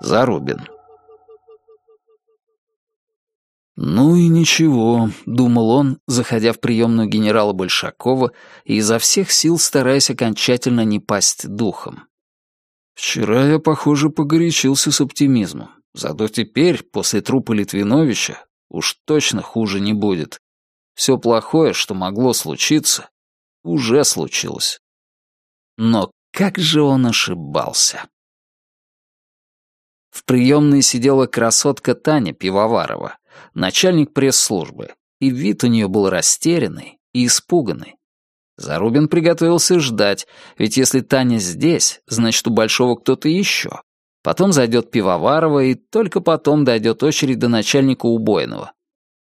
Зарубин. «Ну и ничего», — думал он, заходя в приемную генерала Большакова и изо всех сил стараясь окончательно не пасть духом. «Вчера я, похоже, погорячился с оптимизмом. Зато теперь, после трупа Литвиновича, уж точно хуже не будет. Все плохое, что могло случиться, уже случилось. Но как же он ошибался!» В приемной сидела красотка Таня Пивоварова, начальник пресс-службы, и вид у нее был растерянный и испуганный. Зарубин приготовился ждать, ведь если Таня здесь, значит, у Большого кто-то еще. Потом зайдет Пивоварова, и только потом дойдет очередь до начальника убойного.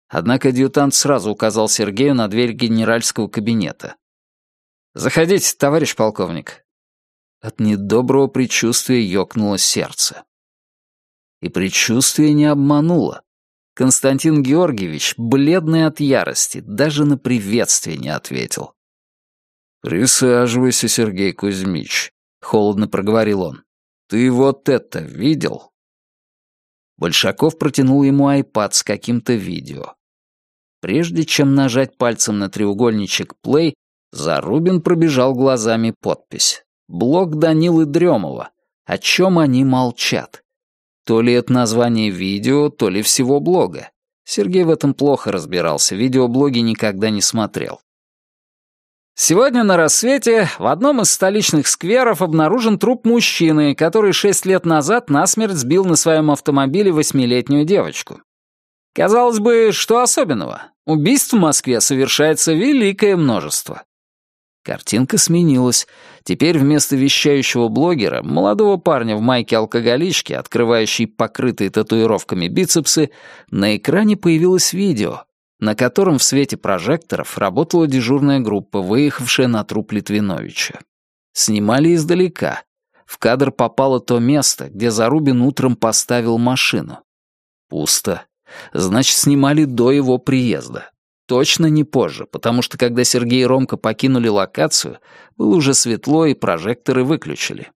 Однако адъютант сразу указал Сергею на дверь генеральского кабинета. «Заходите, товарищ полковник». От недоброго предчувствия ёкнуло сердце. И предчувствие не обмануло. Константин Георгиевич, бледный от ярости, даже на приветствие не ответил. «Присаживайся, Сергей Кузьмич», — холодно проговорил он. «Ты вот это видел?» Большаков протянул ему айпад с каким-то видео. Прежде чем нажать пальцем на треугольничек «Плей», Зарубин пробежал глазами подпись. «Блог Данилы Дремова. О чем они молчат?» То ли это название видео, то ли всего блога. Сергей в этом плохо разбирался, видеоблоги никогда не смотрел. Сегодня на рассвете в одном из столичных скверов обнаружен труп мужчины, который шесть лет назад насмерть сбил на своем автомобиле восьмилетнюю девочку. Казалось бы, что особенного? Убийств в Москве совершается великое множество. Картинка сменилась. Теперь вместо вещающего блогера, молодого парня в майке алкоголички, открывающей покрытые татуировками бицепсы, на экране появилось видео, на котором в свете прожекторов работала дежурная группа, выехавшая на труп Литвиновича. Снимали издалека. В кадр попало то место, где Зарубин утром поставил машину. Пусто. Значит, снимали до его приезда. Точно не позже, потому что когда Сергей и Ромка покинули локацию, было уже светло и прожекторы выключили.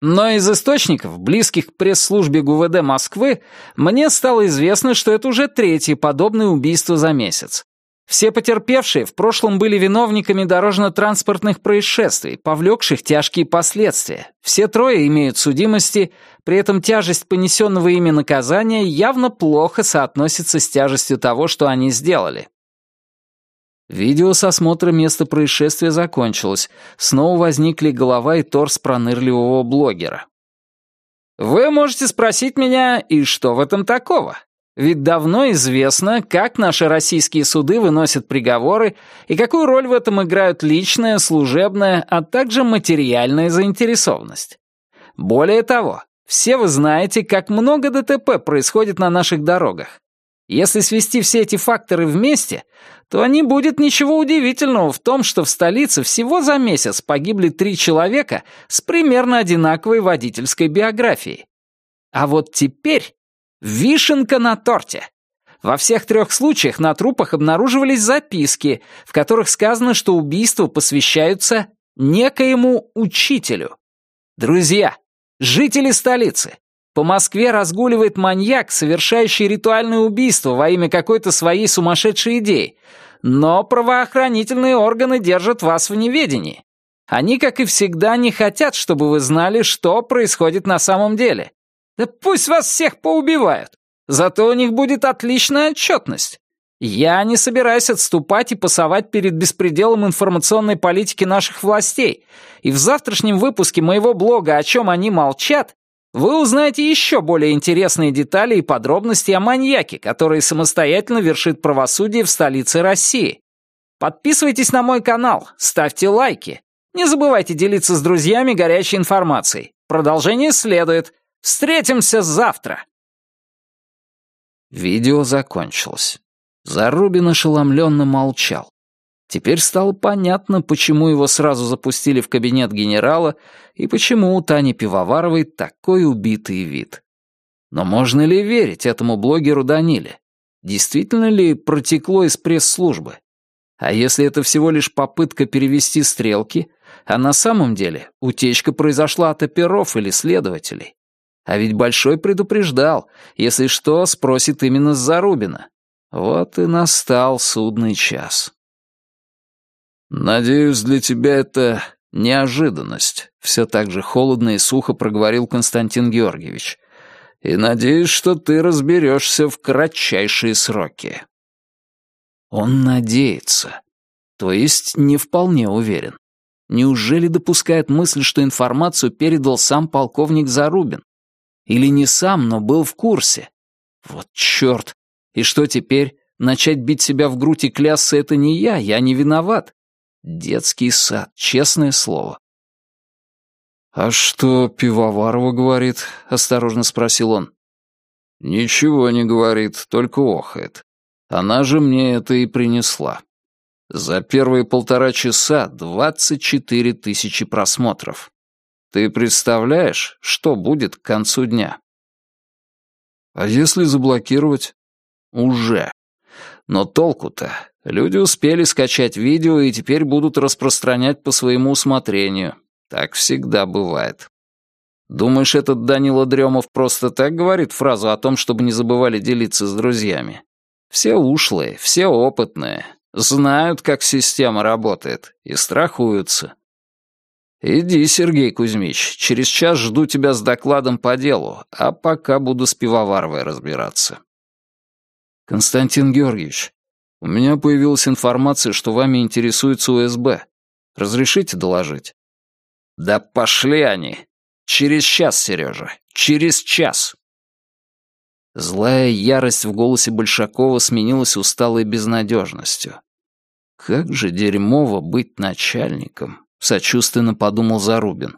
Но из источников, близких к пресс-службе ГУВД Москвы, мне стало известно, что это уже третье подобное убийство за месяц. Все потерпевшие в прошлом были виновниками дорожно-транспортных происшествий, повлекших тяжкие последствия. Все трое имеют судимости, при этом тяжесть понесенного ими наказания явно плохо соотносится с тяжестью того, что они сделали. Видео с осмотра места происшествия закончилось. Снова возникли голова и торс пронырливого блогера. «Вы можете спросить меня, и что в этом такого? Ведь давно известно, как наши российские суды выносят приговоры и какую роль в этом играют личная, служебная, а также материальная заинтересованность. Более того, все вы знаете, как много ДТП происходит на наших дорогах. Если свести все эти факторы вместе, то не будет ничего удивительного в том, что в столице всего за месяц погибли три человека с примерно одинаковой водительской биографией. А вот теперь Вишенка на торте. Во всех трех случаях на трупах обнаруживались записки, в которых сказано, что убийства посвящаются некоему учителю. Друзья, жители столицы, по Москве разгуливает маньяк, совершающий ритуальное убийство во имя какой-то своей сумасшедшей идеи, но правоохранительные органы держат вас в неведении. Они, как и всегда, не хотят, чтобы вы знали, что происходит на самом деле. Да пусть вас всех поубивают. Зато у них будет отличная отчетность. Я не собираюсь отступать и пасовать перед беспределом информационной политики наших властей. И в завтрашнем выпуске моего блога «О чем они молчат» вы узнаете еще более интересные детали и подробности о маньяке, который самостоятельно вершит правосудие в столице России. Подписывайтесь на мой канал, ставьте лайки. Не забывайте делиться с друзьями горячей информацией. Продолжение следует. Встретимся завтра!» Видео закончилось. Зарубин ошеломленно молчал. Теперь стало понятно, почему его сразу запустили в кабинет генерала и почему у Тани Пивоваровой такой убитый вид. Но можно ли верить этому блогеру Даниле? Действительно ли протекло из пресс-службы? А если это всего лишь попытка перевести стрелки, а на самом деле утечка произошла от оперов или следователей? А ведь Большой предупреждал, если что, спросит именно с Зарубина. Вот и настал судный час. «Надеюсь, для тебя это неожиданность», — все так же холодно и сухо проговорил Константин Георгиевич. «И надеюсь, что ты разберешься в кратчайшие сроки». Он надеется. То есть не вполне уверен. Неужели допускает мысль, что информацию передал сам полковник Зарубин? Или не сам, но был в курсе? Вот черт! И что теперь? Начать бить себя в грудь и клясться — это не я, я не виноват. Детский сад, честное слово. «А что Пивоварова говорит?» — осторожно спросил он. «Ничего не говорит, только охает. Она же мне это и принесла. За первые полтора часа двадцать четыре тысячи просмотров. Ты представляешь, что будет к концу дня? А если заблокировать? Уже. Но толку-то? Люди успели скачать видео и теперь будут распространять по своему усмотрению. Так всегда бывает. Думаешь, этот Данила Дремов просто так говорит фразу о том, чтобы не забывали делиться с друзьями? Все ушлые, все опытные, знают, как система работает, и страхуются. Иди, Сергей Кузьмич, через час жду тебя с докладом по делу, а пока буду с Пивоваровой разбираться. Константин Георгиевич, у меня появилась информация, что вами интересуется УСБ. Разрешите доложить? Да пошли они. Через час, Сережа, через час. Злая ярость в голосе Большакова сменилась усталой безнадежностью. «Как же дерьмово быть начальником», — сочувственно подумал Зарубин.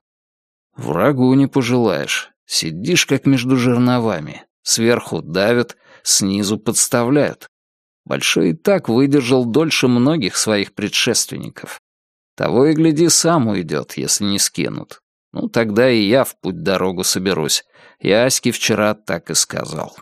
«Врагу не пожелаешь. Сидишь, как между жерновами. Сверху давят, снизу подставляют. Большой и так выдержал дольше многих своих предшественников. Того и гляди, сам уйдет, если не скинут. Ну, тогда и я в путь-дорогу соберусь. Я Аське вчера так и сказал.